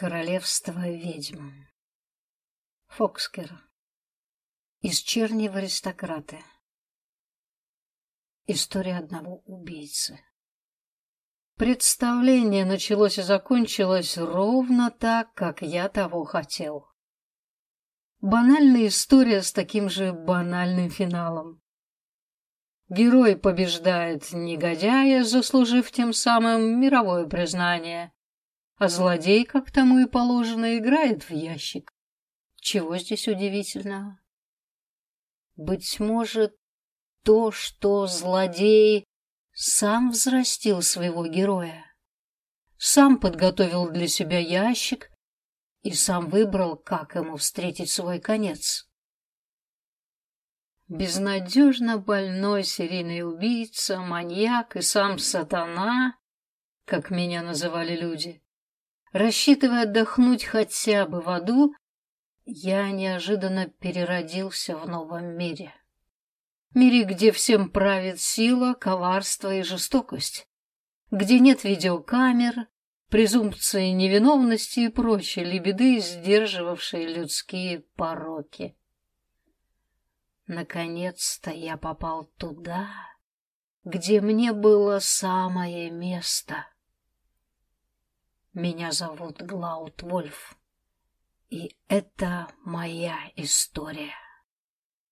Королевство ведьм. Фокскер. Из черни в аристократы. История одного убийцы. Представление началось и закончилось ровно так, как я того хотел. Банальная история с таким же банальным финалом. Герой побеждает негодяя, заслужив тем самым мировое признание а злодей, как тому и положено, играет в ящик. Чего здесь удивительного? Быть может, то, что злодей сам взрастил своего героя, сам подготовил для себя ящик и сам выбрал, как ему встретить свой конец. Безнадежно больной серийный убийца, маньяк и сам сатана, как меня называли люди, Рассчитывая отдохнуть хотя бы в аду, я неожиданно переродился в новом мире. Мире, где всем правит сила, коварство и жестокость, где нет видеокамер, презумпции невиновности и прочей лебеды, сдерживавшие людские пороки. Наконец-то я попал туда, где мне было самое место — меня зовут Глауд Вольф, и это моя история.